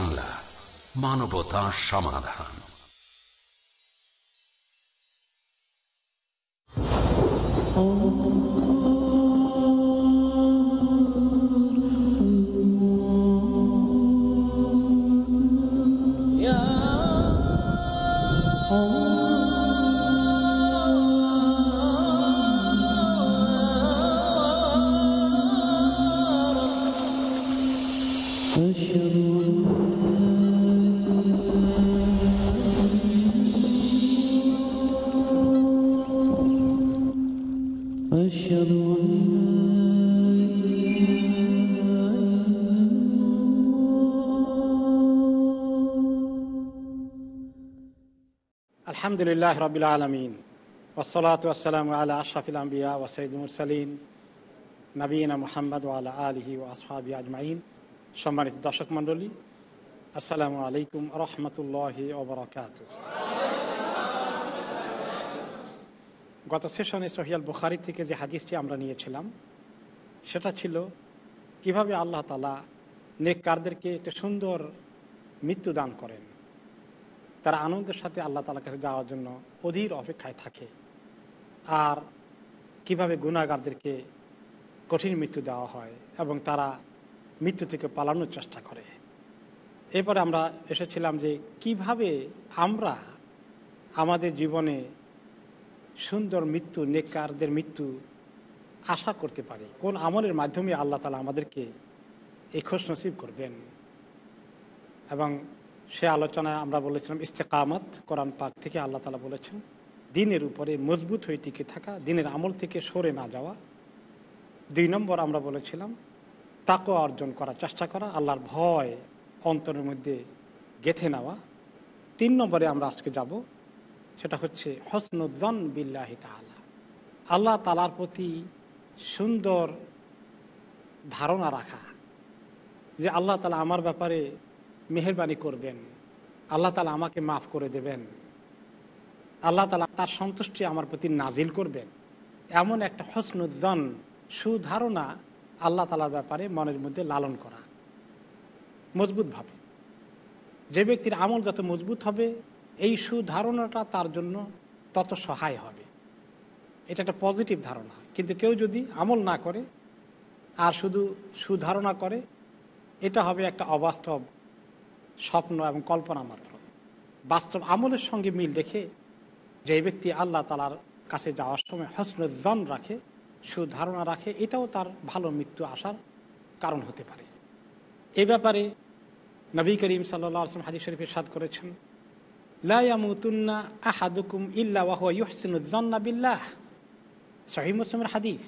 বাংলা মানবতা সমাধান Oh my God. আলহামদুলিল্লাহ রবিল আলমিন ওসলাত আসসালাম আল্লাহ আশাফিল আম্বিয়া ওসাইদুল সালিম নবীন মোহাম্মদ আল্লাহ আলহি ও আসহাবি আজমাইন সম্মানিত দর্শক মণ্ডলী আসসালামু আলাইকুম রহমতুল্লাহ ওবরাকাত গত সেশনে সোহিয়াল বুখারি থেকে যে হাদিসটি আমরা নিয়েছিলাম, সেটা ছিল কীভাবে আল্লাহ তালা নেককারদেরকে একটা সুন্দর মৃত্যু দান করেন। তারা আনন্দের সাথে আল্লাহ তালার কাছে যাওয়ার জন্য অধীর অপেক্ষায় থাকে। আর কীভাবে গুণাগারদেরকে কঠিন মৃত্যু দেওয়া হয় এবং তারা মৃত্যু থেকে পালানোর চেষ্টা করে। এরপরে আমরা এসেছিলাম যে কীভাবে আমরা আমাদের জীবনে সুন্দর মৃত্যু নেকারদের মৃত্যু আশা করতে পারি? কোন আমলের মাধ্যমে আল্লাহ তালা আমাদেরকে এই খোঁজ নসিব করবেন? এবং সে আলোচনায় আমরা বলেছিলাম ইস্তেকামত কোরআন পাক থেকে আল্লাহ তালা বলেছেন, দিনের উপরে মজবুত হয়ে টিকে থাকা, দিনের আমল থেকে সরে না যাওয়া। দুই নম্বর আমরা বলেছিলাম তাকে অর্জন করার চেষ্টা করা, আল্লাহর ভয় অন্তরের মধ্যে গেথে নেওয়া। তিন নম্বরে আমরা আজকে যাব, সেটা হচ্ছে হসনুদ্দন বিল্লাহি তালা আল্লাহ তালার প্রতি সুন্দর ধারণা রাখা যে আল্লাহ তালা আমার ব্যাপারে মেহরবানি করবেন। আল্লাহ তালা আমাকে মাফ করে দেবেন। আল্লাহ তালা তার সন্তুষ্টি আমার প্রতি নাজিল করবেন। এমন একটা হসনুদ্দন সুধারণা আল্লাহ তালার ব্যাপারে মনের মধ্যে লালন করা। মজবুতভাবে যে ব্যক্তির আমল যত মজবুত হবে, এই সুধারণাটা তার জন্য তত সহায় হবে। এটা একটা পজিটিভ ধারণা। কিন্তু কেউ যদি আমল না করে, আর শুধু সুধারণা করে, এটা হবে একটা অবাস্তব স্বপ্ন এবং কল্পনা মাত্র। বাস্তব আমলের সঙ্গে মিল রেখে যে ব্যক্তি আল্লাহ তালার কাছে যাওয়ার সময় হসনুদ্দন রাখে সুধারণা রাখে, এটাও তার ভালো মৃত্যু আসার কারণ হতে পারে। এ ব্যাপারে নবী করিম সাল্লা আসলাম হাজি শরীফের সাদ করেছেন লায়ামুতুন্না আহাদুকুম ইল্লা সহি মুসলিমের হাদিস,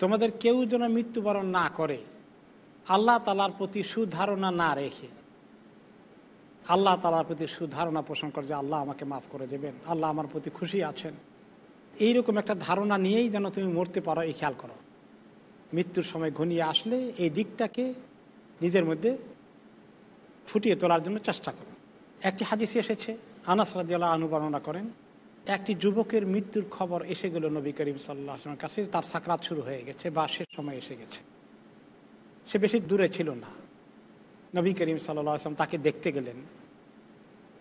তোমাদের কেউ যেন মৃত্যুবরণ না করে, আল্লাহ তালার প্রতি সুধারণা না রেখে আল্লাহ তালার প্রতি সুধারণা পোষণ করে যে আল্লাহ আমাকে মাফ করে দেবেন, আল্লাহ আমার প্রতি খুশি আছেন। এইরকম একটা ধারণা নিয়েই যেন তুমি মরতে পারো, এই খেয়াল করো। মৃত্যুর সময় ঘনিয়ে আসলে এই দিকটাকে নিজের মধ্যে ফুটিয়ে তোলার জন্য চেষ্টা করো। একটি হাদিসে এসেছে, আনাস রাদিয়াল্লাহ অনুবর্ণনা করেন, একটি যুবকের মৃত্যুর খবর এসে গেল নবী করিম সাল্লাহ আসলামের কাছে, তার সাকরাত শুরু হয়ে গেছে বা শেষ সময় এসে গেছে। সে বেশি দূরে ছিল না। নবী করিম সাল্লাহ আসলাম তাকে দেখতে গেলেন।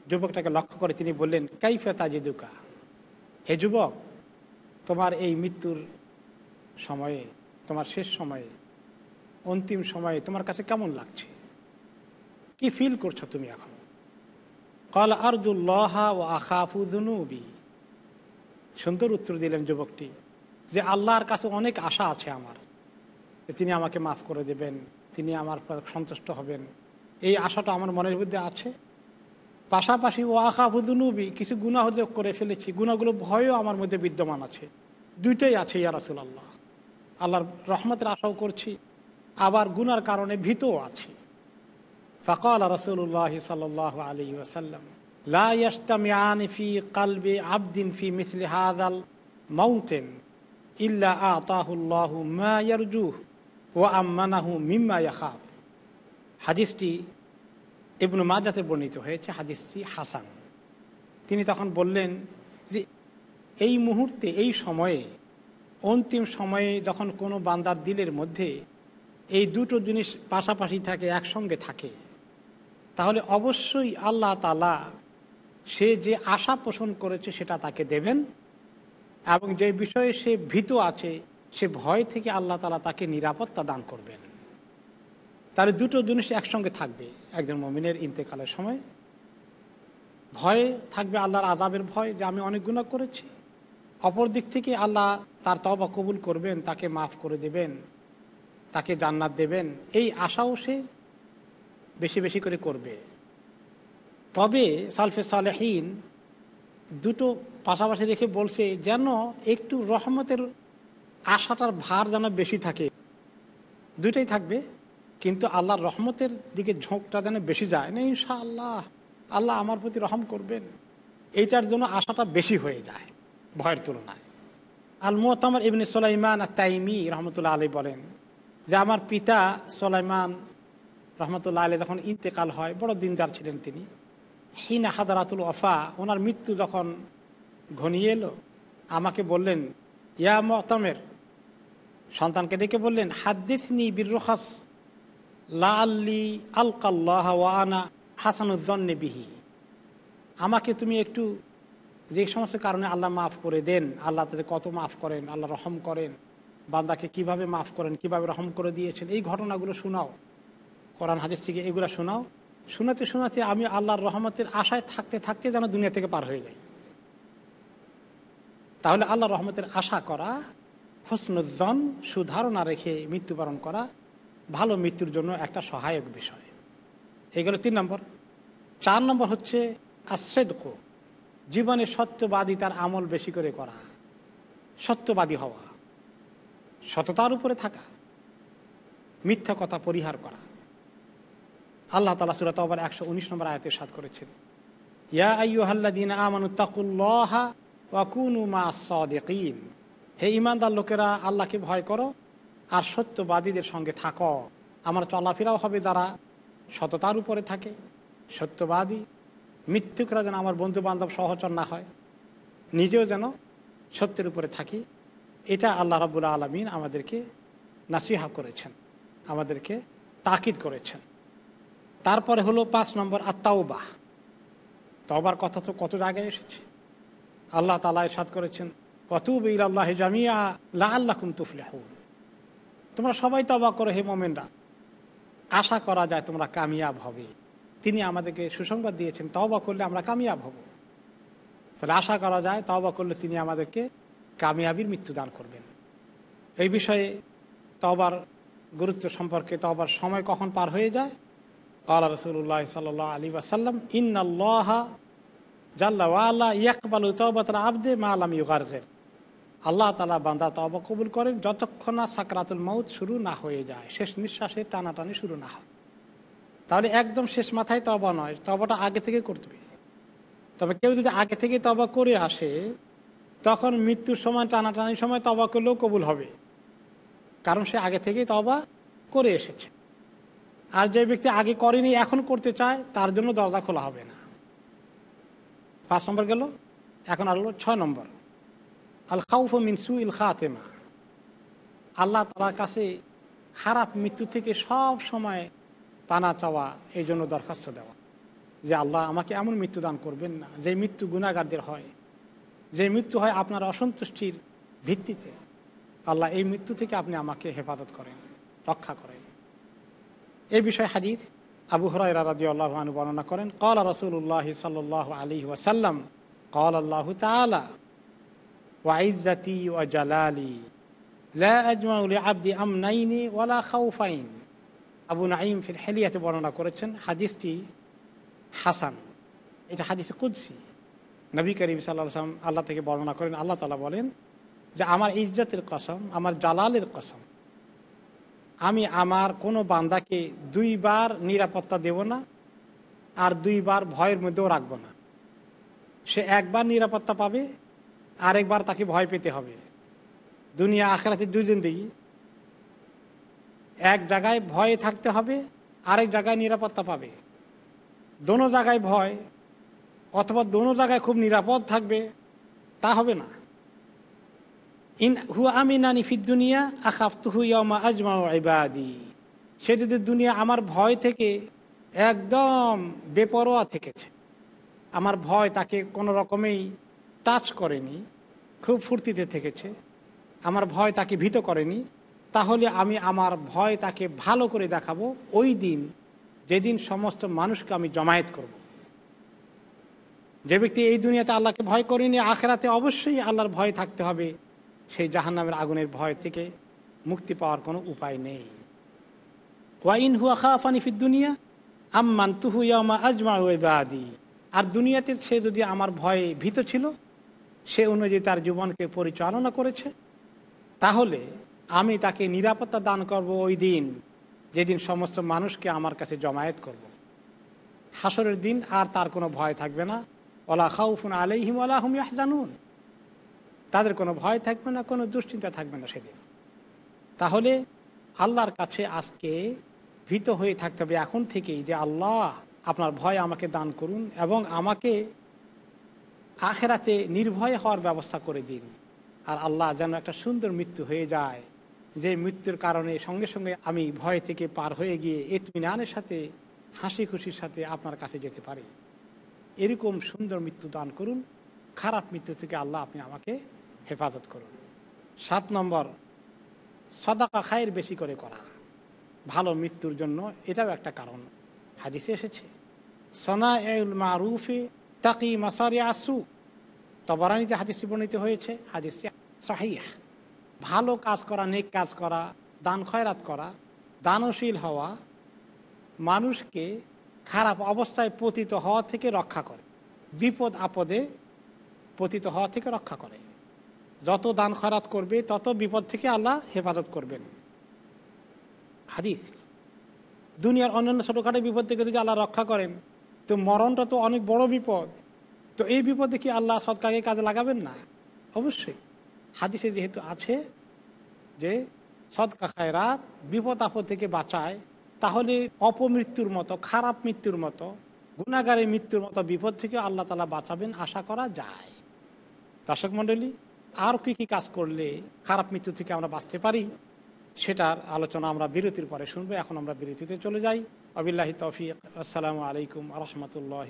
যুবকটাকে লক্ষ্য করে তিনি বললেন, কাইফে তাজিদুকা? হে যুবক, তোমার এই মৃত্যুর সময়ে, তোমার শেষ সময়ে, অন্তিম সময়ে তোমার কাছে কেমন লাগছে? কি ফিল করছ তুমি এখন? কল আরদুল্লাহা ও আখাফুদুনুবি সুন্দর উত্তর দিলেন যুবকটি, যে আল্লাহর কাছে অনেক আশা আছে আমার, যে তিনি আমাকে মাফ করে দেবেন, তিনি আমার সন্তুষ্ট হবেন এই আশাটা আমার মনের মধ্যে আছে। পাশাপাশি ও আখা আখাফুদুনুবি কিছু গুণাহ যে করে ফেলেছি। গুণাগুলো ভয়ও আমার মধ্যে বিদ্যমান আছে। দুইটাই আছে, ইয়া আল্লাহ আল্লাহর রহমতের আশাও করছি, আবার গুনার কারণে ভীতও আছি। ফকাল রসুল্লাহ সাল আলী ওসাল্লাম লা ইয়াস্তামিয়ান ফি কালবে আবদিন ফি মিথলি হাদাল মাউন্টেন ইল্লা আতাহুল্লাহু মা ইয়ারজুহ ও আম্মানাহু মিম্মা ইয়াখাফ। হাদিসটি ইবনু মাজাতে বর্ণিত হয়েছে, হাদিসটি হাসান। তিনি তখন বললেন যে, এই মুহূর্তে, এই সময়ে, অন্তিম সময়ে যখন কোনো বান্দার দিলের মধ্যে এই দুটো জিনিস পাশাপাশি থাকে, একসঙ্গে থাকে, তাহলে অবশ্যই আল্লাহ তালা সে যে আশা পোষণ করেছে সেটা তাকে দেবেন এবং যে বিষয়ে সে ভীত আছে, সে ভয় থেকে আল্লাহ তালা তাকে নিরাপত্তা দান করবেন। তাহলে দুটো জিনিস একসঙ্গে থাকবে। একজন মমিনের ইন্তেকালের সময় ভয় থাকবে আল্লাহর আজাবের ভয় যে আমি অনেক গুণা করেছি। অপর দিক থেকে আল্লাহ তার তবা কবুল করবেন, তাকে মাফ করে দেবেন, তাকে জান্নাত দেবেন। এই আশাও সে বেশি বেশি করে করবে। তবে সালফে সালেহীন দুটো পাশাপাশি রেখে বলছে যেন একটু রহমতের আশাটার ভার যেন বেশি থাকে। দুইটাই থাকবে। কিন্তু আল্লাহর রহমতের দিকে ঝোঁকটা যেন বেশি যায়। না ইনশা আল্লাহ আল্লাহ আমার প্রতি রহম করবেন। এইটার জন্য আশাটা বেশি হয়ে যায় ভয়ের তুলনায়। আল মোতামর ইবনে সোলাইমান তাইমি রহমতুল্লাহ আলী বলেন যে, আমার পিতা সোলাইমান রহমতুল্লাহ আলী যখন ইন্তেকাল হয়, বড় দিনদার ছিলেন তিনি। হিনা হাদারাতুল ওফা ওনার মৃত্যু যখন ঘনিয়ে এলো, আমাকে বললেন, ইয়া মতামের। সন্তানকে ডেকে বললেন, হাদ্দিসনি বিরখাস। লা আল্লি আলকাল্লাহ ওয়ানা হাসানুজ্জন্নে বিহি। আমাকে তুমি একটু যে সমস্ত কারণে আল্লাহ মাফ করে দেন, আল্লাহ তাদের কত মাফ করেন, আল্লাহ রহম করেন, বান্দাকে কীভাবে মাফ করেন, কীভাবে রহম করে দিয়েছেন, এই ঘটনাগুলো শোনাও। কোরআন, হাদিস থেকে এগুলো শোনাও। শোনাতে শোনাতে আমি আল্লাহর রহমতের আশায় থাকতে থাকতে যেন দুনিয়া থেকে পার হয়ে যাই। তাহলে আল্লাহ রহমতের আশা করা, হোসনুজ্জন, সুধারণা রেখে মৃত্যুবরণ করা ভালো মৃত্যুর জন্য একটা সহায়ক বিষয়। এগুলো তিন নম্বর। চার নম্বর হচ্ছে আশ্বেদক। জীবনে সত্যবাদী তার আমল বেশি করে করা, সত্যবাদী হওয়া, সততার উপরে থাকা, মিথ্যা কথা পরিহার করা। আল্লাহ তালা সুরাত আবার একশো উনিশ নম্বর আয়তে সাত করেছেন, ইয়া আইয়ুহাল্লাদিন আমানু তাকুল্লাহা ওয়াকুনু মা সদিকিন হে ইমানদার লোকেরা, আল্লাহকে ভয় করো আর সত্যবাদীদের সঙ্গে থাকো। আমার চলাফেরাও হবে যারা সততার উপরে থাকে। সত্যবাদী, মৃত্যুকরা যেন আমার বন্ধু বান্ধব সহচর না হয়। নিজেও যেন সত্যের উপরে থাকি। এটা আল্লাহ রাবুল আলমিন আমাদেরকে নাসিহা করেছেন। আমাদেরকে তাকিদ করেছেন। তারপরে হলো পাঁচ নম্বর আত্মাউবাহ তবার কথা তো কত জায়গায় এসেছে। আল্লাহ তালা এরশাদ করেছেন কতুব আল্লাহ জামিয়া লা আল্লাহ কুম তুফলে তোমরা সবাই তবা করো হে মোমেনরা। আশা করা যায় তোমরা কামিয়াব হবে। তিনি আমাদেরকে সুসংবাদ দিয়েছেন তবা করলে আমরা কামিয়াব হব। তাহলে আশা করা যায় তবা করলে তিনি আমাদেরকে কামিয়াবির মৃত্যু দান করবেন। এই বিষয়ে তবার গুরুত্ব সম্পর্কে তবার সময় কখন পার হয়ে যায়? কালা রসুল্লাহ সাল আলী আসাল্লাম ইন্নআল্লাহ জাল্লা ইয়াকবাল তবাতরা আবদে মা আলাম ইউগারের আল্লাহ তালা বান্দা তবা কবুল করেন, যতক্ষণ না সাকরাতুল মৌত শুরু না হয়ে যায়, শেষ নিঃশ্বাসে টানাটানি শুরু না হয়। তাহলে একদম শেষ মাথায় তবা নয় তবাটা আগে থেকে করতে তবে কেউ যদি আগে থেকে তবা করে আসে, তখন মৃত্যুর সময়, টানাটানির সময় তবা করলেও কবুল হবে। কারণ সে আগে থেকেই তবা করে এসেছে। আর যে ব্যক্তি আগে করেনি, এখন করতে চায়, তার জন্য দরজা খোলা হবে না। পাঁচ নম্বর গেল, এখন আর হলো ছয় নম্বর। আল খাউফ মিনসু ইল খাতেমা। আল্লাহ তালার কাছে খারাপ মৃত্যু থেকে সব সময় পানা চাওয়া, এই জন্য দরখাস্ত দেওয়া। যে আল্লাহ আমাকে এমন মৃত্যু দান করবেন না, যে মৃত্যু গুণাগারদের হয়। যে মৃত্যু হয় আপনার অসন্তুষ্টির ভিত্তিতে। আল্লাহ এই মৃত্যু থেকে আপনি আমাকে হেফাজত করেন, রক্ষা করেন। এই বিষয়ে হাজির আবু হরাই রাদি আল্লাহ বর্ণনা করেন কল রসুল্লাহ সাল আলী ওয়াসাল্লাম কল আল্লাহ তালা ওয়াইজাতি ওয়া জালালি। লা আজমাউল আব্দি আমনাইনি ওয়ালা খাউফাইন। আবু নাইম ফির হেলিয়াতে বর্ণনা করেছেন, হাদিসটি হাসান। এটা হাদিসে কুদ্সি। নবী করিম সাল্লাম আল্লাহ থেকে বর্ণনা করেন, আল্লাহ তালা বলেন যে আমার ইজ্জতের কসম, আমার জালালের কসম, আমি আমার কোনো বান্দাকে দুইবার নিরাপত্তা দেব না আর দুইবার ভয়ের মধ্যেও রাখব না। সে একবার নিরাপত্তা পাবে আরেকবার তাকে ভয় পেতে হবে। দুনিয়া আখরাতে দুই জিন্দিগি। এক জায়গায় ভয়ে থাকতে হবে, আরেক জায়গায় নিরাপত্তা পাবে। দোনো জায়গায় ভয় অথবা দোনো জায়গায় খুব নিরাপদ থাকবে, তা হবে না। ইন হু আমি নানি ফিদ্দুনিয়া আখাফতুহু ইয়মা আজমা ইবাদি। সে যদি দুনিয়া আমার ভয় থেকে একদম বেপরোয়া থেকেছে, আমার ভয় তাকে কোনো রকমেই টাচ করেনি, খুব ফুর্তিতে থেকেছে। আমার ভয় তাকে ভীত করেনি। তাহলে আমি আমার ভয় তাকে ভালো করে দেখাবো। ওই দিন, যেদিন সমস্ত মানুষকে আমি জমায়েত করব। যে ব্যক্তি এই দুনিয়াতে আল্লাহকে ভয় করেনি, আখেরাতে অবশ্যই আল্লাহর ভয় থাকতে হবে। সেই জাহান্নামের আগুনের ভয় থেকে মুক্তি পাওয়ার কোনো উপায় নেই। ওয়াইন হুয়া খাফানি ফির দুনিয়া আম্মান তুহু ইয়ামা আজমা ওয়াদি আর দুনিয়াতে সে যদি আমার ভয়ে ভীত ছিল সে অনুযায়ী তার জীবনকে পরিচালনা করেছে। তাহলে আমি তাকে নিরাপত্তা দান করব ওই দিন, যেদিন সমস্ত মানুষকে আমার কাছে জমায়েত করব। হাসরের দিন আর তার কোনো ভয় থাকবে না। ওলা খাউফুন আলাইহিম আলাহম জানুন তাদের কোনো ভয় থাকবে না, কোনো দুশ্চিন্তা থাকবে না সেদিন। তাহলে আল্লাহর কাছে আজকে ভীত হয়ে থাকতে হবে এখন থেকেই যে আল্লাহ আপনার ভয় আমাকে দান করুন এবং আমাকে আখেরাতে নির্ভয় হওয়ার ব্যবস্থা করে দিন। আর আল্লাহ যেন একটা সুন্দর মৃত্যু হয়ে যায়। যে মৃত্যুর কারণে সঙ্গে সঙ্গে আমি ভয় থেকে পার হয়ে গিয়ে এতমিনানের সাথে হাসি খুশির সাথে আপনার কাছে যেতে পারি। এরকম সুন্দর মৃত্যু দান করুন। খারাপ মৃত্যু থেকে আল্লাহ আপনি আমাকে হেফাজত করুন। সাত নম্বর, সদাকা খায়ের বেশি করে করা। ভালো মৃত্যুর জন্য এটাও একটা কারণ। হাদিসে এসেছে সনা এল মারুফে তাকি মাসারি আসু তবরানিতে হাদিসটি বর্ণিত হয়েছে, হাদিসটি সাহিয়া ভালো কাজ করা, নেক কাজ করা, দান খয়রাত করা, দানশীল হওয়া মানুষকে খারাপ অবস্থায় পতিত হওয়া থেকে রক্ষা করে, বিপদ আপদে পতিত হওয়া থেকে রক্ষা করে। যত দান খয়রাত করবে, তত বিপদ থেকে আল্লাহ হেফাজত করবেন। হাদিস, দুনিয়ার অন্যান্য ছোটোখাটো বিপদ থেকে যদি আল্লাহ রক্ষা করেন, তো মরণটা তো অনেক বড় বিপদ। তো এই বিপদে কি আল্লাহ সৎকাকে কাজে লাগাবেন না? অবশ্যই। হাদিসে যেহেতু আছে যে সৎকা খায়রাত বিপদ আপদ থেকে বাঁচায়, তাহলে অপমৃত্যুর মতো, খারাপ মৃত্যুর মতো গুণাগারের মৃত্যুর মতো বিপদ থেকে আল্লাহ তালা বাঁচাবেন আশা করা যায়। দর্শক মণ্ডলী, আর কি কি কাজ করলে খারাপ মৃত্যু থেকে আমরা বাঁচতে পারি, সেটার আলোচনা আমরা বিরতির পরে শুনব। এখন আমরা বিরতিতে চলে যাই। আবিল্লাহি তৌফিক। আসসালামু আলাইকুম রহমতুল্লাহ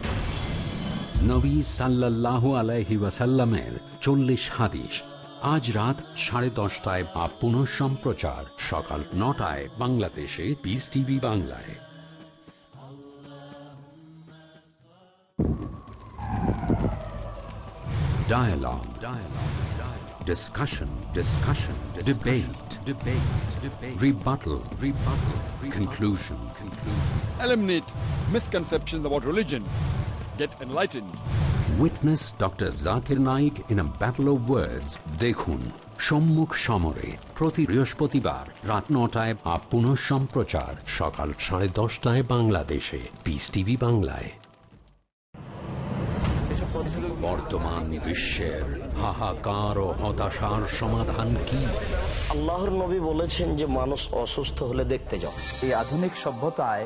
নবী সাল্লাল্লাহু আলাইহি ওয়াসাল্লামের চল্লিশ হাদিস আজ রাত সাড়ে দশটায় বা পুনঃ সম্প্রচার সকাল নটায় বাংলাদেশে পিস টিভি বাংলায় Dialogue. Dialogue. Dialogue. Discussion. Discussion. Debate. Debate. Debate. Rebuttal. Rebuttal. Rebuttal. Conclusion. Conclusion. Eliminate misconceptions about religion. Get enlightened. Witness Dr. Zakir Naik in a battle of words. দেখুন সম্মুখ সমরে প্রতি বৃহস্পতিবার রাত নটায় বা পুনঃ সম্প্রচার সকাল সাড়ে দশটায় বাংলাদেশে পিস টিভি বাংলায় বর্তমান বিশ্বের হাহাকার ও হতাশার সমাধান কি আল্লাহর নবী বলেছেন যে মানুষ অসুস্থ হলে দেখতে যাও এই আধুনিক সভ্যতায়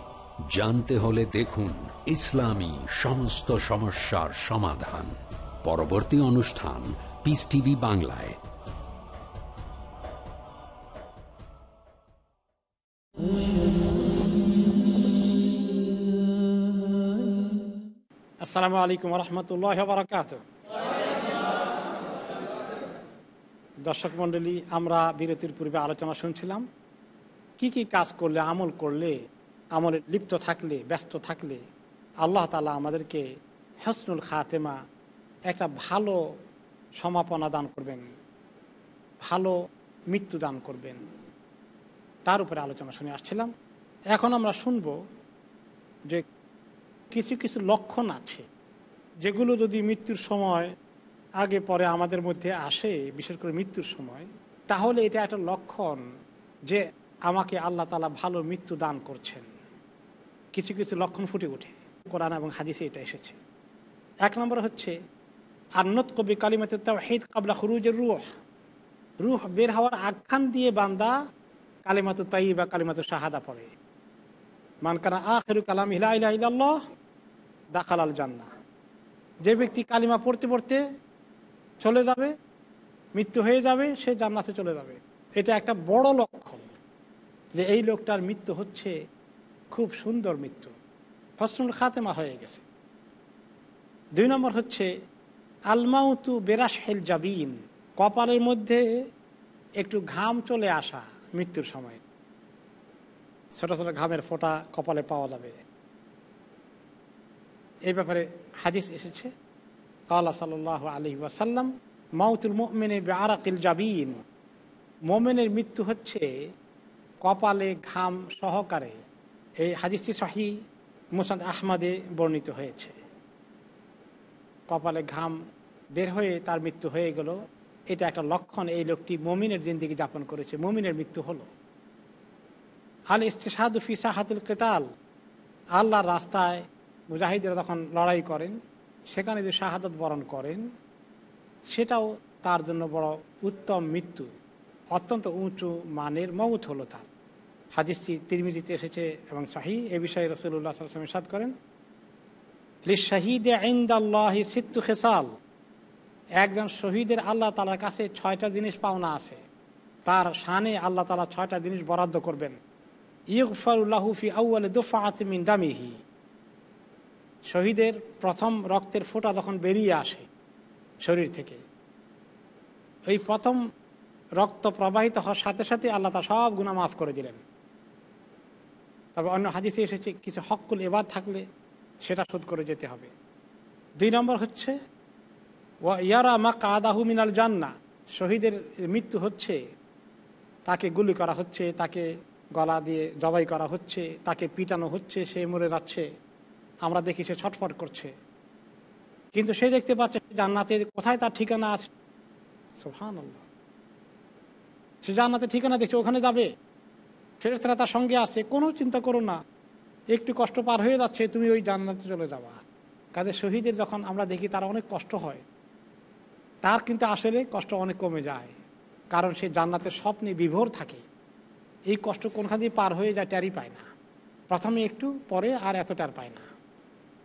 জানতে হলে দেখুন ইসলামী সমস্ত সমস্যার সমাধান। পরবর্তী অনুষ্ঠান পিস টিভি বাংলায়। আসসালামু আলাইকুম রহমতুল্লাহ বারকাত দর্শক মণ্ডলী, আমরা বিরতির পূর্বে আলোচনা শুনছিলাম, কি কি কাজ করলে, আমল করলে আমলে লিপ্ত থাকলে, ব্যস্ত থাকলে, আল্লাহ তালা আমাদেরকে হসনুল খাতেমা একটা ভালো সমাপনা দান করবেন, ভালো মৃত্যু দান করবেন। তার উপরে আলোচনা শুনে আসছিলাম। এখন আমরা শুনব যে কিছু কিছু লক্ষণ আছে যেগুলো যদি মৃত্যুর সময় আগে পরে আমাদের মধ্যে আসে, বিশেষ করে মৃত্যুর সময়, তাহলে এটা একটা লক্ষণ যে আমাকে আল্লাহ তালা ভালো মৃত্যু দান করছেন। কিছু কিছু লক্ষণ ফুটে ওঠে। কোরআন এবং হাদিসে এটা এসেছে। এক নম্বর হচ্ছে, আন্নত কবি কালিমাতে হেদ কাবলা খুরুজের রুহ। রুহ বের হওয়ার আখ্যান দিয়ে বান্দা কালিমাতু তাই বা কালিমাতু শাহাদা পড়ে। মানকানা আখেরু কালাম হিলা ইল্লাহ দাখাল আল জান্না যে ব্যক্তি কালিমা পড়তে পড়তে চলে যাবে, মৃত্যু হয়ে যাবে, সে জান্নাতে চলে যাবে। এটা একটা বড় লক্ষণ যে এই লোকটার মৃত্যু হচ্ছে খুব সুন্দর মৃত্যু। হসনুল খাতেমা হয়ে গেছে। দুই নম্বর হচ্ছে, আলমাউতু হেল জাবিন, কপালের মধ্যে একটু ঘাম চলে আসা মৃত্যুর সময়। ছোট ছোট ঘামের ফোঁটা কপালে পাওয়া যাবে। এই ব্যাপারে হাদিস এসেছে। কালা সাল আলী ওয়াসাল্লাম, মাউতুল মোমেনে আরাকিল জাবিন, মোমেনের মৃত্যু হচ্ছে কপালে ঘাম সহকারে এই হাদিসটি শাহি মুসাদ আহমাদে বর্ণিত হয়েছে। কপালে ঘাম বের হয়ে তার মৃত্যু হয়ে গেল। এটা একটা লক্ষণ এই লোকটি মমিনের জিন্দিগি যাপন করেছে। মমিনের মৃত্যু হলো। আল ইস্তেসাদুফি সাহাতুল কেতাল। আল্লাহর রাস্তায় মুজাহিদরা যখন লড়াই করেন, সেখানে যে শাহাদত বরণ করেন, সেটাও তার জন্য বড় উত্তম মৃত্যু। অত্যন্ত উঁচু মানের মৌত হলো তার। হাদিসটি তিরমিজিতে এসেছে এবং শাহি এ বিষয়ে রসুল্লাহ সাল্লাম সাদ করেন সিত্তু খেসাল। একজন শহীদের আল্লাহ তালার কাছে ছয়টা জিনিস পাওনা আছে। তার শানে আল্লাহ তালা ছয়টা জিনিস বরাদ্দ করবেন। ইউফারুল্লাহুফি আউ্ল দুফাত মিন দামিহি। শহীদের প্রথম রক্তের ফোঁটা যখন বেরিয়ে আসে শরীর থেকে এই প্রথম রক্ত প্রবাহিত হওয়ার সাথে সাথে আল্লাহ তা সব গুণা মাফ করে দিলেন। তবে অন্য হাদিসে এসেছে কিছু হকুল এবার থাকলে সেটা শোধ করে যেতে হবে। দুই নম্বর হচ্ছে ইয়ারা মা কাদাহু মিনাল জান্না, শহীদের মৃত্যু হচ্ছে, তাকে গুলি করা হচ্ছে, তাকে গলা দিয়ে জবাই করা হচ্ছে, তাকে পিটানো হচ্ছে, সে মরে যাচ্ছে, আমরা দেখি সে ছটফট করছে। কিন্তু সে দেখতে পাচ্ছে জান্নাতে কোথায় তার ঠিকানা আছে? সে জান্নাতে ঠিকানা দেখছে, ওখানে যাবে? ফেরেস্তারা তার সঙ্গে আছে, কোনো চিন্তা করো না। একটু কষ্ট পার হয়ে যাচ্ছে, তুমি ওই জান্নাতে চলে যাবা। কাজে শহীদের যখন আমরা দেখি, তার অনেক কষ্ট হয়। তার কিন্তু আসলে কষ্ট অনেক কমে যায়। কারণ সে জান্নাতের স্বপ্নে বিভোর থাকে। এই কষ্ট কোনখান দিয়ে পার হয়ে যায় ট্যারি পায় না। প্রথমে একটু, পরে আর এত ট্যার পায় না।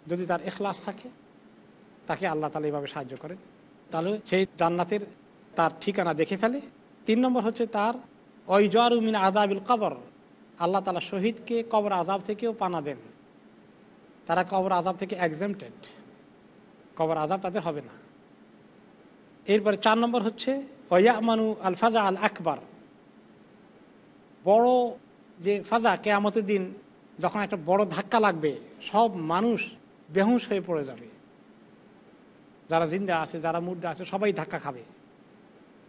যদি তার এখলাস থাকে, তাকে আল্লাহ তালা এইভাবে সাহায্য করেন। তাহলে সেই জান্নাতের তার ঠিকানা দেখে ফেলে। তিন নম্বর হচ্ছে তার মিন আদাবিল কবর। আল্লাহ তালা শহীদকে কবর আজাব থেকেও পানা দেন। তারা কবর আজাব থেকে এক্সামটেড কবর আজাব তাদের হবে না। এরপরে চার নম্বর হচ্ছে ওয়ামানু আল ফাজা আল আকবর। বড় যে ফাজা কেয়ামতের দিন, যখন একটা বড় ধাক্কা লাগবে, সব মানুষ বেহুশ হয়ে পড়ে যাবে। যারা জিন্দা আছে, যারা মুর্দা আছে, সবাই ধাক্কা খাবে।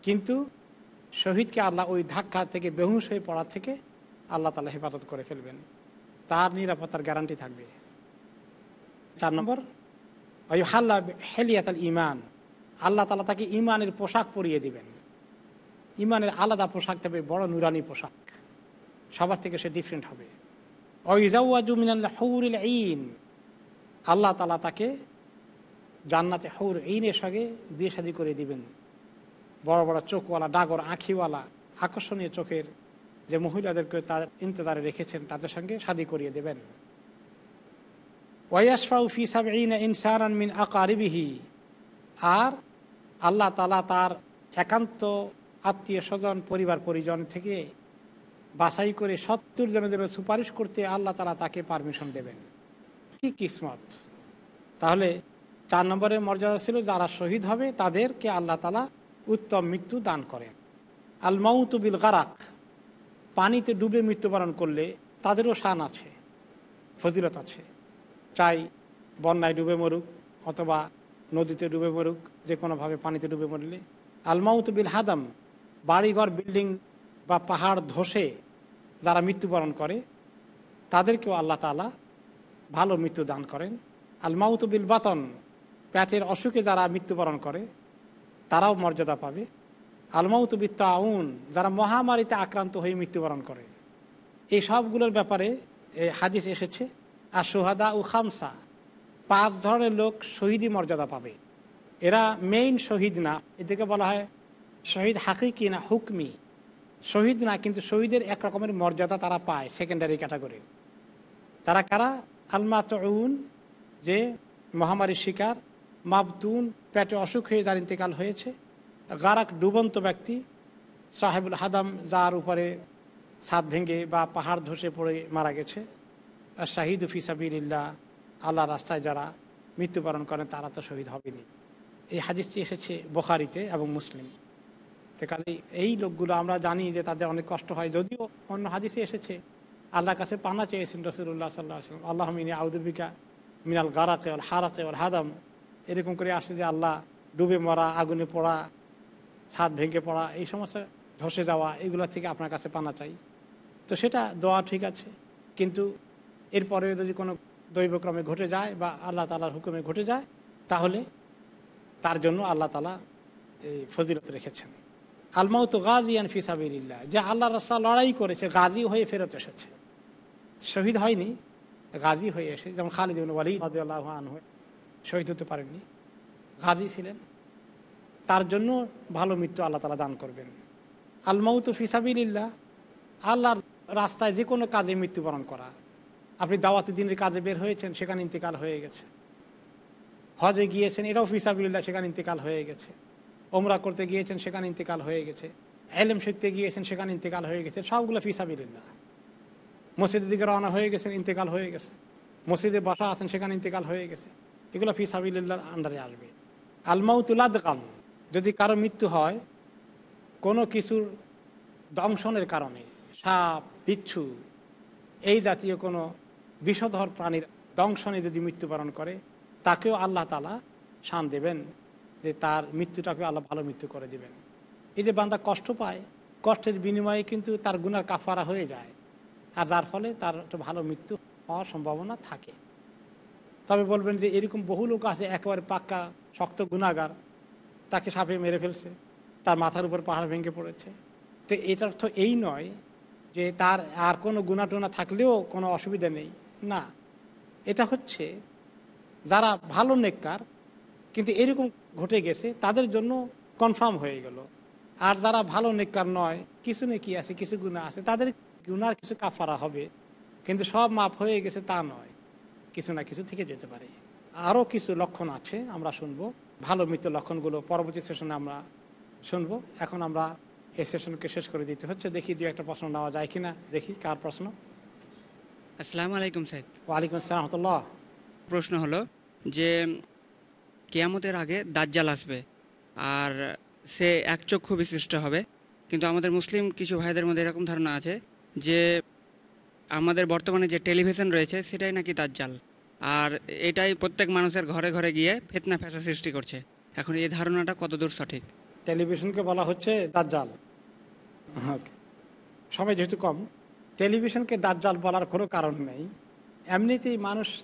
কিন্তু শহীদকে আল্লাহ ওই ধাক্কা থেকে বেহুশ হয়ে পড়ার থেকে আল্লাহ তালা হেফাজত করে ফেলবেন। তার নিরাপত্তার গ্যারান্টি থাকবে। চার নম্বর ওই হাল্লা হেলিয়াতাল ইমান আল্লাহ তালা তাকে ইমানের পোশাক পরিয়ে দিবেন। ইমানের আলাদা পোশাক থাকবে, বড় নুরানি পোশাক। সবার থেকে সে ডিফারেন্ট হবে। ইন আল্লাহ তালা তাকে জান্নাতে হৌর এইনের সঙ্গে বিয়ে করে দিবেন। বড় বড় চোখওয়ালা, ডাগর, আঁখিওয়ালা, আকর্ষণীয় চোখের যে মহিলাদেরকে তার ইন্তজারে রেখেছেন, তাদের সঙ্গে শাদি করিয়ে দেবেন। ইনসারান মিন আর আল্লাহ তালা তার একান্ত আত্মীয় স্বজন, পরিবার পরিজন থেকে বাছাই করে সত্তর জনের সুপারিশ করতে আল্লাহ তালা তাকে পারমিশন দেবেন। কি কিসমত? তাহলে চার নম্বরের মর্যাদা ছিল যারা শহীদ হবে তাদেরকে আল্লাহ তালা উত্তম মৃত্যু দান করেন। আল মাউত বিল গারাক পানিতে ডুবে মৃত্যুবরণ করলে তাদেরও শান আছে, ফজিলত আছে। চাই বন্যায় ডুবে মরুক অথবা নদীতে ডুবে মরুক, যে কোনোভাবে পানিতে ডুবে মরলে। আলমাউত বিল হাদাম বাড়িঘর, বিল্ডিং বা পাহাড় ধসে যারা মৃত্যুবরণ করে, তাদেরকেও আল্লাহ তালা ভালো মৃত্যু দান করেন। আলমাউত বিল বাতন প্যাটের অসুখে যারা মৃত্যুবরণ করে তারাও মর্যাদা পাবে। আলমাউত বিত্ত আউন যারা মহামারীতে আক্রান্ত হয়ে মৃত্যুবরণ করে। এই সবগুলোর ব্যাপারে হাদিস এসেছে আর সোহাদা ও খামসা, পাঁচ ধরনের লোক শহীদি মর্যাদা পাবে। এরা মেইন শহীদ না, এদেরকে বলা হয় শহীদ হাকিকি না হুকমি। শহীদ না, কিন্তু শহীদের এক রকমের মর্যাদা তারা পায় সেকেন্ডারি ক্যাটাগরি তারা কারা? আলমা তউন যে মহামারীর শিকার মাবতুন পেটে অসুখ হয়ে যার ইন্তেকাল হয়েছে। গারাক ডুবন্ত ব্যক্তি, সাহেবুল হাদাম, যার উপরে ছাদ ভেঙে বা পাহাড় ধসে পড়ে মারা গেছে। আর শাহিদ ফিসাবিল্লা আল্লাহ রাস্তায় যারা মৃত্যুবরণ করেন তারা তো শহীদ হবেনি এই হাদিসটি এসেছে বোখারিতে এবং মুসলিম। তো কাজে এই লোকগুলো আমরা জানি যে তাদের অনেক কষ্ট হয়। যদিও অন্য হাদিসে এসেছে, আল্লাহর কাছে পানা চেয়েছেন রসুল্লাহ সাল্লাহ আসলাম আল্লাহ মিনী আউদুবিকা মিনাল গারাকে ওর হারাকে ওর হাদাম। এরকম করে আসে যে আল্লাহ ডুবে মরা, আগুনে পড়া, ছাদ ভেঙে পড়া, এই সমস্ত ধসে যাওয়া, এগুলো থেকে আপনার কাছে পানা চাই। তো সেটা দোয়া ঠিক আছে। কিন্তু এরপরে যদি কোনো দৈবক্রমে ঘটে যায় বা আল্লাহ তালার হুকুমে ঘটে যায়, তাহলে তার জন্য আল্লাহ তালা এই ফজিলত রেখেছেন। আলমাউত গাজিয়ান ফিসাবিল্লাহ যে আল্লাহ রাস্তা লড়াই করেছে, গাজী হয়ে ফেরত এসেছে। শহীদ হয়নি, গাজী হয়ে এসে যেমন খালিদ ওয়ালি আল্লাহ আন হয়ে শহীদ হতে পারেননি। গাজী ছিলেন। তার জন্য ভালো মৃত্যু আল্লাহ তালা দান করবেন। আলমাউত ফিসাবিল্লাহ আল্লাহর রাস্তায় যে কোনো কাজে মৃত্যুবরণ করা। আপনি দাওয়াতি দিনের কাজে বের হয়েছেন, সেখানে ইন্তেকাল হয়ে গেছে। হজে গিয়েছেন, এটাও ফিসাবিল্লাহ সেখানে ইন্তেকাল হয়ে গেছে। ওমরা করতে গিয়েছেন, সেখানে ইন্তেকাল হয়ে গেছে। এলেম শিখতে গিয়েছেন, সেখানে ইন্তেকাল হয়ে গেছে। সবগুলো ফিসাবিল্লাহ মসজিদের দিকে রওনা হয়ে গেছেন, ইন্তেকাল হয়ে গেছে। মসজিদে বসা আছেন, সেখানে ইন্তেকাল হয়ে গেছে। এগুলো ফিসাবিল্লার আন্ডারে আসবে। আলমাউতুল্লাদ কাম যদি কারও মৃত্যু হয়, কোনো কিছুর দংশনের কারণে, সাপ, বিচ্ছু, এই জাতীয় কোনো বিষধর প্রাণীর দংশনে যদি মৃত্যুবরণ করে, তাকেও আল্লাহ তালা শান দেবেন যে তার মৃত্যুটাকে আল্লাহ ভালো মৃত্যু করে দেবেন। এই যে বান্দা কষ্ট পায়, কষ্টের বিনিময়ে কিন্তু তার গুনার কাফারা হয়ে যায়, আর যার ফলে তার একটা ভালো মৃত্যু হওয়ার সম্ভাবনা থাকে। তবে বলবেন যে এরকম বহু লোক আছে একেবারে পাক্কা, শক্ত গুণাগার, তাকে সাপে মেরে ফেলছে, তার মাথার উপর পাহাড় ভেঙে পড়েছে। তো এটার অর্থ এই নয় যে তার আর কোনো গুণা টুনা থাকলেও কোনো অসুবিধা নেই। না, এটা হচ্ছে যারা ভালো নেককার, কিন্তু এরকম ঘটে গেছে, তাদের জন্য কনফার্ম হয়ে গেল। আর যারা ভালো নেককার নয়, কিছু নেকি আছে, কিছু গুণা আছে, তাদের গুনার কিছু কাফারা হবে। কিন্তু সব মাপ হয়ে গেছে তা নয়। কিছু না কিছু থেকে যেতে পারে। আরও কিছু লক্ষণ আছে আমরা শুনব। ভালো মৃত্যু লক্ষণগুলো পরবর্তী সেশনে আমরা শুনব। এখন আমরা এই সেশনকে শেষ করে দিতে হচ্ছে। দেখি দু একটা প্রশ্ন নেওয়া যায় কিনা। দেখি কার প্রশ্ন। আসসালামু আলাইকুম স্যার। ওয়ালাইকুম আসসালাম রহমতুল্লাহ। প্রশ্ন হলো যে কেয়ামতের আগে দাজ্জাল আসবে আর সে একচক্ষু বিশিষ্ট হবে। কিন্তু আমাদের মুসলিম কিছু ভাইদের মধ্যে এরকম ধারণা আছে যে আমাদের বর্তমানে যে টেলিভিশন রয়েছে সেটাই নাকি তার জাল। আর এটাই প্রত্যেক মানুষের ঘরে ঘরে গিয়ে ফেতনা ফ্যাসা সৃষ্টি করছে। এখন এই ধারণাটা কতদূর সঠিক? টেলিভিশনকে বলা হচ্ছে দাজ্জাল ওকে। সময় যেহেতু কম টেলিভিশনকে দাজ্জাল বলার কোনো কারণ নেই। এমনিতেই মানুষ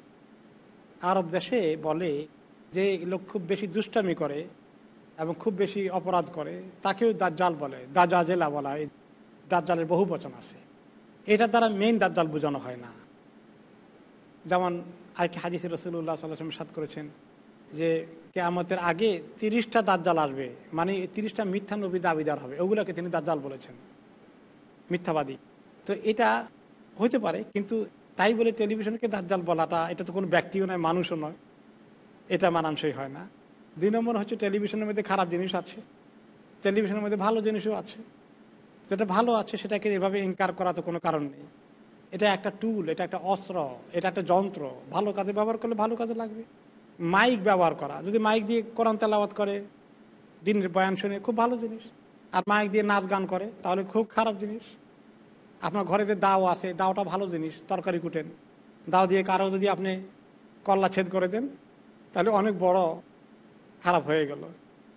আরব দেশে বলে যে লোক খুব বেশি দুষ্টামি করে এবং খুব বেশি অপরাধ করে তাকেও দাজ্জাল বলে। দাজা জেলা বলা হয়। দাজ্জালের বহু বচন আছে। এটা দ্বারা মেইন দাজ্জাল বোঝানো হয় না। যেমন আরেকটি হাদিস রসুল্লাহ সাল্লাম সাদ করেছেন যে, কেয়ামতের আগে তিরিশটা দাজ্জাল আসবে মানে তিরিশটা মিথ্যা নবী দাবিদার হবে, ওগুলোকে তিনি দাজ্জাল বলেছেন। মিথ্যাবাদী। তো এটা হতে পারে, কিন্তু তাই বলে টেলিভিশনকে দাজ্জাল বলাটা, এটা তো কোনো ব্যক্তিও নয়, মানুষও নয়, এটা মানানসই হয় না। দুই নম্বর হচ্ছে টেলিভিশনের মধ্যে খারাপ জিনিস আছে, টেলিভিশনের মধ্যে ভালো জিনিসও আছে। যেটা ভালো আছে সেটাকে এভাবে ইনকার করা তো কোনো কারণ নেই। এটা একটা টুল এটা একটা অস্ত্র, এটা একটা যন্ত্র। ভালো কাজে ব্যবহার করলে ভালো কাজে লাগবে। মাইক ব্যবহার করা, যদি মাইক দিয়ে কোরআন তেলাওয়াত করে, দিনের বয়ান শুনে, খুব ভালো জিনিস। আর মাইক দিয়ে নাচ গান করে, তাহলে খুব খারাপ জিনিস। আপনার ঘরে যে দাও আছে, দাওটা ভালো জিনিস, তরকারি কুটেন। দাও দিয়ে কারও যদি আপনি কল্লা ছেদ করে দেন, তাহলে অনেক বড় খারাপ হয়ে গেল।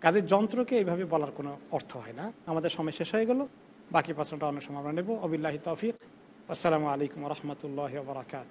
কাজের যন্ত্রকে এইভাবে বলার কোনো অর্থ হয় না। আমাদের সময় শেষ হয়ে গেল। বাকি প্রশ্নটা অন্য সময় আমরা নেব অবিল্লাহি তৌফিক আসসালামু আলাইকুম রহমতুল্লাহ বরাকাত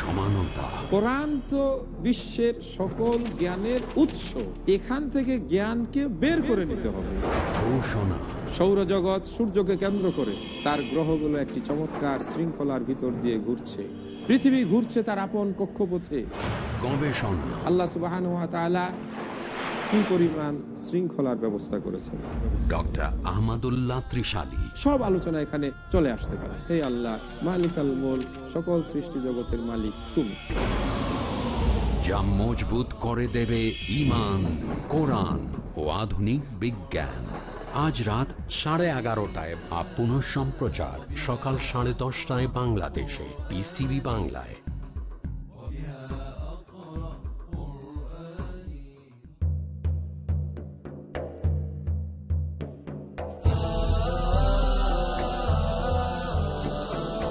সমানতা। কোরআন তো বিশ্বের সকল জ্ঞানের উৎস। এখান থেকে জ্ঞানকে বের করে নিতে হবে। ঘোষণা। সৌরজগৎ সূর্যকে কেন্দ্র করে তার গ্রহগুলো একটি চমৎকার শৃঙ্খলার ভিতর দিয়ে ঘুরছে। পৃথিবী ঘুরছে তার আপন কক্ষপথে। গবেষণা। আল্লাহ সুবাহ কি পরিমাণ শৃঙ্খলার ব্যবস্থা করেছেন। ডক্টর আহমদুল্লাহ ত্রিশালী। সব আলোচনা এখানে চলে আসতে পারে। হে আল্লাহ মালিক আল মোল সকল সৃষ্টি জগতের মালিক তুমি। যা মজবুত করে দেবে ইমান কোরআন ও আধুনিক বিজ্ঞান। আজ রাত সাড়ে এগারোটায় বা পুনঃ সম্প্রচার সকাল সাড়ে দশটায় বাংলাদেশে। টিভি বাংলায়।